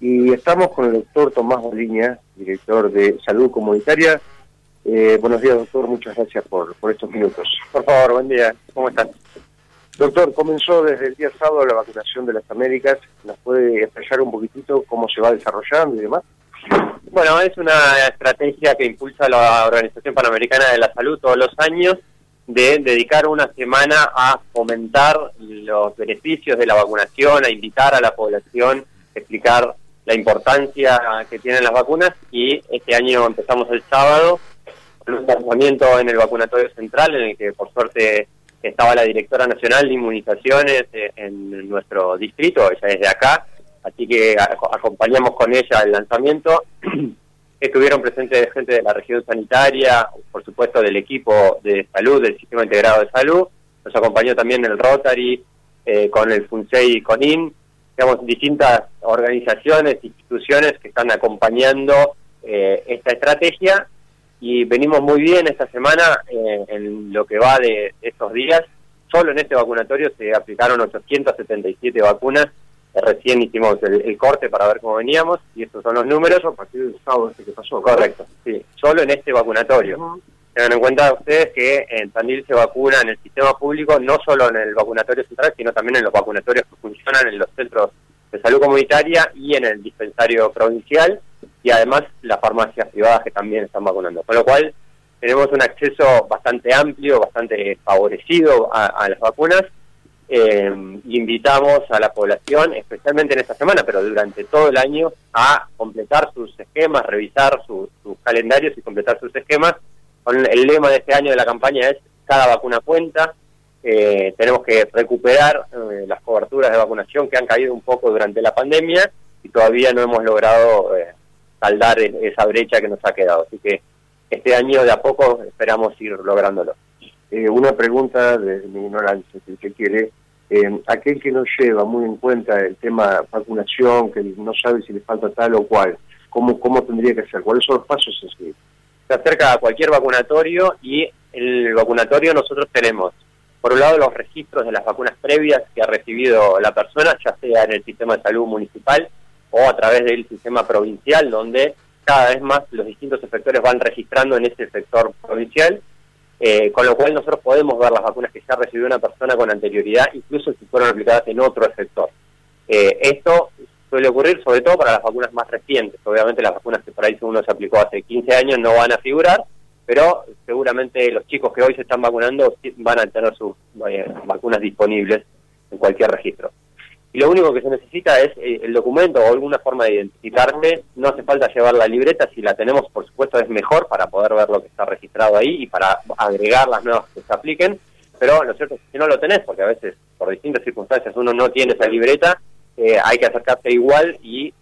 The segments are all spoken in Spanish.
Y estamos con el doctor Tomás Boliña, director de Salud Comunitaria. Eh, buenos días, doctor. Muchas gracias por, por estos minutos. Por favor, buen día. ¿Cómo están? Doctor, comenzó desde el día sábado la vacunación de las Américas. ¿Nos puede expresar un poquitito cómo se va desarrollando y demás? Bueno, es una estrategia que impulsa la Organización Panamericana de la Salud todos los años de dedicar una semana a fomentar los beneficios de la vacunación, a invitar a la población, a explicar la importancia que tienen las vacunas y este año empezamos el sábado con un lanzamiento en el vacunatorio central en el que por suerte estaba la directora nacional de inmunizaciones eh, en nuestro distrito, ella es de acá, así que acompañamos con ella el lanzamiento. Estuvieron presentes gente de la región sanitaria, por supuesto del equipo de salud, del sistema integrado de salud, nos acompañó también el Rotary, eh, con el FUNSEI y CONIN, digamos, distintas organizaciones, instituciones que están acompañando eh, esta estrategia y venimos muy bien esta semana eh, en lo que va de estos días. Solo en este vacunatorio se aplicaron 877 vacunas. Eh, recién hicimos el, corte para ver cómo veníamos y estos son los números. a partir del sábado que pasó. Correcto, sí. Solo en este vacunatorio. Tengan en cuenta ustedes que en Tandil se vacuna en el sistema público, no solo en el vacunatorio central, sino también en los vacunatorios que funcionan en los centros de salud comunitaria y en el dispensario provincial, y además las farmacias privadas que también están vacunando. Con lo cual, tenemos un acceso bastante amplio, bastante favorecido a, las vacunas. Eh, invitamos a la población, especialmente en esta semana, pero durante todo el año, a completar sus esquemas, revisar sus calendarios y completar sus esquemas el lema de este año de la campaña es cada vacuna cuenta. Eh, tenemos que recuperar eh, las coberturas de vacunación que han caído un poco durante la pandemia y todavía no hemos logrado eh, saldar esa brecha que nos ha quedado. Así que este año de a poco esperamos ir lográndolo. una pregunta de mi ignorancia, si usted quiere. aquel que no lleva muy en cuenta el tema vacunación, que no sabe si le falta tal o cual, ¿cómo, cómo tendría que hacer? ¿Cuáles son los pasos a seguir? Se acerca a cualquier vacunatorio y el vacunatorio nosotros tenemos, por un lado, los registros de las vacunas previas que ha recibido la persona, ya sea en el sistema de salud municipal o a través del sistema provincial, donde cada vez más los distintos efectores van registrando en ese sector provincial, eh, con lo cual nosotros podemos ver las vacunas que ya recibió una persona con anterioridad, incluso si fueron aplicadas en otro efector. Eh, esto suele ocurrir sobre todo para las vacunas más recientes. Obviamente las vacunas que por ahí uno se aplicó hace 15 años no van a figurar, pero seguramente los chicos que hoy se están vacunando van a tener sus eh, vacunas disponibles en cualquier registro. Y lo único que se necesita es eh, el documento o alguna forma de identificarse. No hace falta llevar la libreta, si la tenemos por supuesto es mejor para poder ver lo que está registrado ahí y para agregar las nuevas que se apliquen. Pero lo cierto es que si no lo tenés, porque a veces por distintas circunstancias uno no tiene esa libreta, eh, hay que acercarse igual y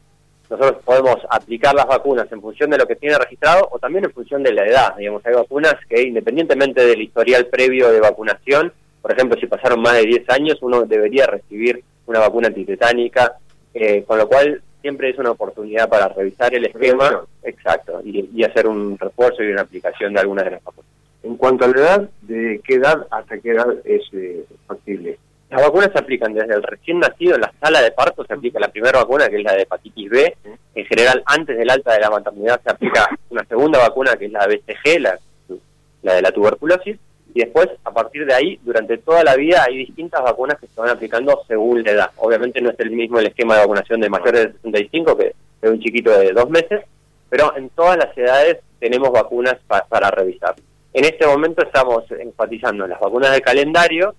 nosotros podemos aplicar las vacunas en función de lo que tiene registrado o también en función de la edad. Digamos, hay vacunas que independientemente del historial previo de vacunación, por ejemplo, si pasaron más de 10 años, uno debería recibir una vacuna antitetánica, eh, con lo cual siempre es una oportunidad para revisar el esquema, exacto, y, hacer un refuerzo y una aplicación de alguna de las vacunas. En cuanto a la edad, ¿de qué edad hasta qué edad es eh, factible? Las vacunas se aplican desde el recién nacido en la sala de parto, se aplica la primera vacuna, que es la de hepatitis B. En general, antes del alta de la maternidad se aplica una segunda vacuna, que es la BCG, la, la de la tuberculosis. Y después, a partir de ahí, durante toda la vida hay distintas vacunas que se van aplicando según la edad. Obviamente no es el mismo el esquema de vacunación de mayores de 65 que de un chiquito de dos meses, pero en todas las edades tenemos vacunas para revisar. En este momento estamos enfatizando en las vacunas de calendario,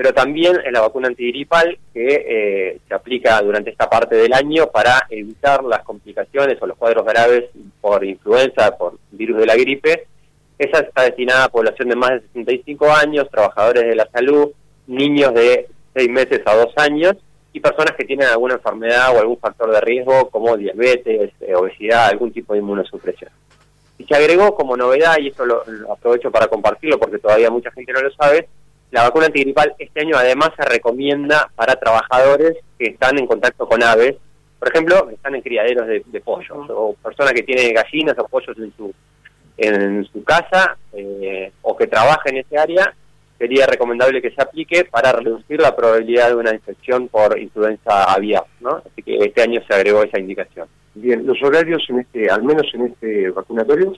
pero también en la vacuna antigripal que eh, se aplica durante esta parte del año para evitar las complicaciones o los cuadros graves por influenza, por virus de la gripe. Esa está destinada a población de más de 65 años, trabajadores de la salud, niños de 6 meses a 2 años y personas que tienen alguna enfermedad o algún factor de riesgo como diabetes, eh, obesidad, algún tipo de inmunosupresión. Y se agregó como novedad, y esto lo aprovecho para compartirlo porque todavía mucha gente no lo sabe, la vacuna antigripal este año además se recomienda para trabajadores que están en contacto con aves, por ejemplo, que están en criaderos de, pollos, o personas que tienen gallinas o pollos en su, en su casa, eh, o que trabajan en ese área, sería recomendable que se aplique para reducir la probabilidad de una infección por influenza aviar, ¿no? Así que este año se agregó esa indicación. Bien, los horarios en este, al menos en este vacunatorio.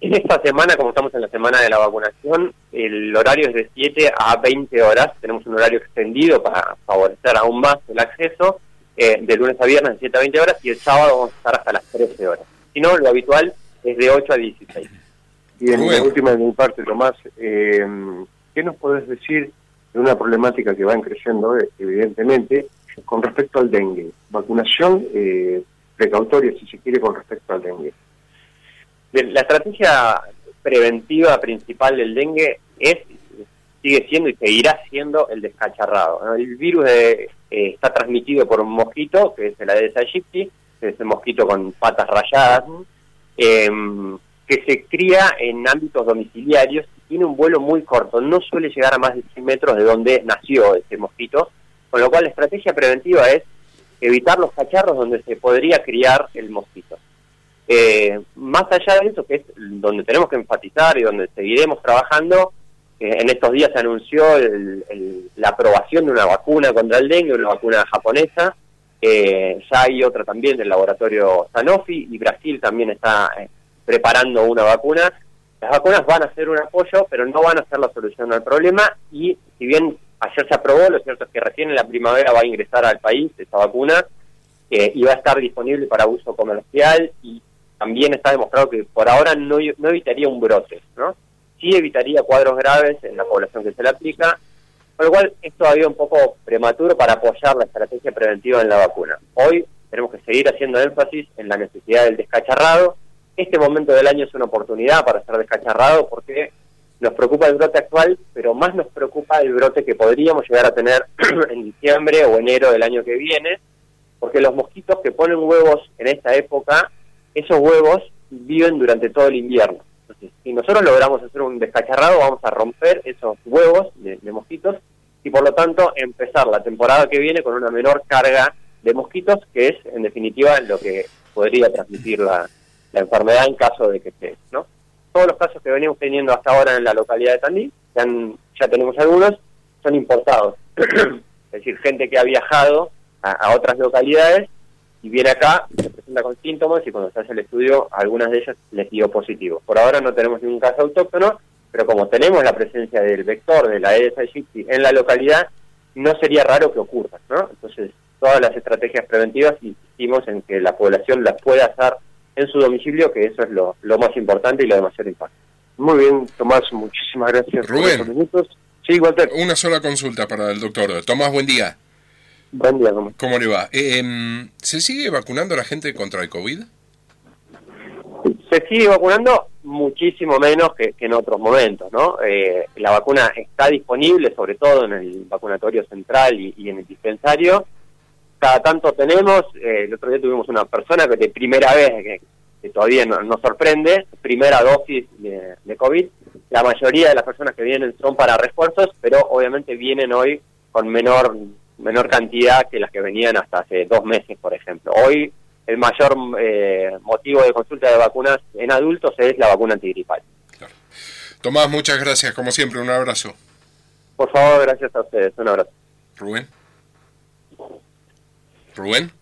En esta semana, como estamos en la semana de la vacunación, el horario es de 7 a 20 horas. Tenemos un horario extendido para favorecer aún más el acceso, eh, de lunes a viernes de 7 a 20 horas y el sábado vamos a estar hasta las 13 horas. Si no, lo habitual es de 8 a 16. Bien, la última de mi parte, Tomás. Eh, ¿Qué nos podés decir de una problemática que va creciendo, eh, evidentemente, con respecto al dengue? Vacunación eh, precautoria, si se quiere, con respecto al dengue. La estrategia preventiva principal del dengue es sigue siendo y seguirá siendo el descacharrado. El virus eh, está transmitido por un mosquito, que es el Aedes aegypti, que es el mosquito con patas rayadas, em, que se cría en ámbitos domiciliarios tiene un vuelo muy corto, no suele llegar a más de 100 metros de donde nació ese mosquito, con lo cual la estrategia preventiva es evitar los cacharros donde se podría criar el mosquito. Eh, más allá de eso, que es donde tenemos que enfatizar y donde seguiremos trabajando, eh, en estos días se anunció la aprobación de una vacuna contra el dengue, una vacuna japonesa, eh, ya hay otra también del laboratorio Sanofi y Brasil también está preparando una vacuna. Las vacunas van a ser un apoyo, pero no van a ser la solución al problema. Y si bien ayer se aprobó, lo cierto es que recién en la primavera va a ingresar al país esa vacuna eh, y va a estar disponible para uso comercial y también está demostrado que por ahora no, evitaría un brote, ¿no? Sí evitaría cuadros graves en la población que se le aplica, con lo cual es todavía un poco prematuro para apoyar la estrategia preventiva en la vacuna. Hoy tenemos que seguir haciendo énfasis en la necesidad del descacharrado, este momento del año es una oportunidad para estar descacharrado porque nos preocupa el brote actual, pero más nos preocupa el brote que podríamos llegar a tener en diciembre o enero del año que viene, porque los mosquitos que ponen huevos en esta época, esos huevos viven durante todo el invierno. Entonces, si nosotros logramos hacer un descacharrado, vamos a romper esos huevos de, mosquitos y por lo tanto empezar la temporada que viene con una menor carga de mosquitos, que es en definitiva lo que podría transmitir la, enfermedad en caso de que esté, ¿no? Todos los casos que venimos teniendo hasta ahora en la localidad de Tandil, ya tenemos algunos, son importados. es decir, gente que ha viajado a, otras localidades y viene acá, se presenta con síntomas y cuando se hace el estudio, algunas de ellas les dio positivo. Por ahora no tenemos ningún caso autóctono, pero como tenemos la presencia del vector de la Aedes aegypti en la localidad, no sería raro que ocurra, ¿no? Entonces, todas las estrategias preventivas insistimos en que la población las pueda hacer en su domicilio, que eso es lo, más importante y lo de mayor impacto. Muy bien, Tomás, muchísimas gracias Rubén, por minutos. Sí, Walter. Una sola consulta para el doctor. Tomás, buen día. Buen día, ¿cómo, ¿Cómo le va? Eh, em, ¿Se sigue vacunando a la gente contra el COVID? Se sigue vacunando muchísimo menos que, en otros momentos, ¿no? Eh, la vacuna está disponible, sobre todo en el vacunatorio central y en el dispensario, cada tanto tenemos, eh, el otro día tuvimos una persona que de primera vez, que, todavía nos sorprende, primera dosis de, COVID, la mayoría de las personas que vienen son para refuerzos, pero obviamente vienen hoy con menor menor cantidad que las que venían hasta hace dos meses, por ejemplo. Hoy el mayor eh, motivo de consulta de vacunas en adultos es la vacuna antigripal. Tomás, muchas gracias, como siempre, un abrazo. Por favor, gracias a ustedes, un abrazo. Rubén. Rubén.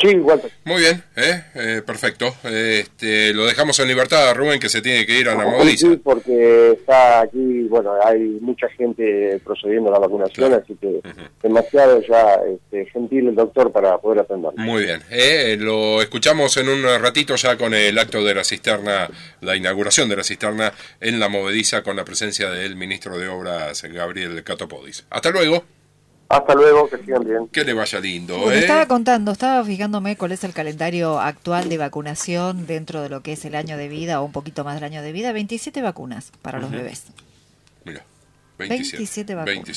Sí, igual. Muy bien, ¿eh? eh perfecto. Este, lo dejamos en libertad, Rubén, que se tiene que ir a la moviliza. Sí, porque está aquí, bueno, hay mucha gente procediendo a la vacunación, así que demasiado ya este, gentil el doctor para poder atender. Muy bien, ¿eh? lo escuchamos en un ratito ya con el acto de la cisterna, la inauguración de la cisterna en la movediza con la presencia del ministro de Obras, Gabriel Catopodis. Hasta luego. Hasta luego, que sigan bien. Que le vaya lindo. ¿eh? Estaba contando, estaba fijándome cuál es el calendario actual de vacunación dentro de lo que es el año de vida o un poquito más del año de vida. 27 vacunas para los bebés. Mira, 27, 27 vacunas.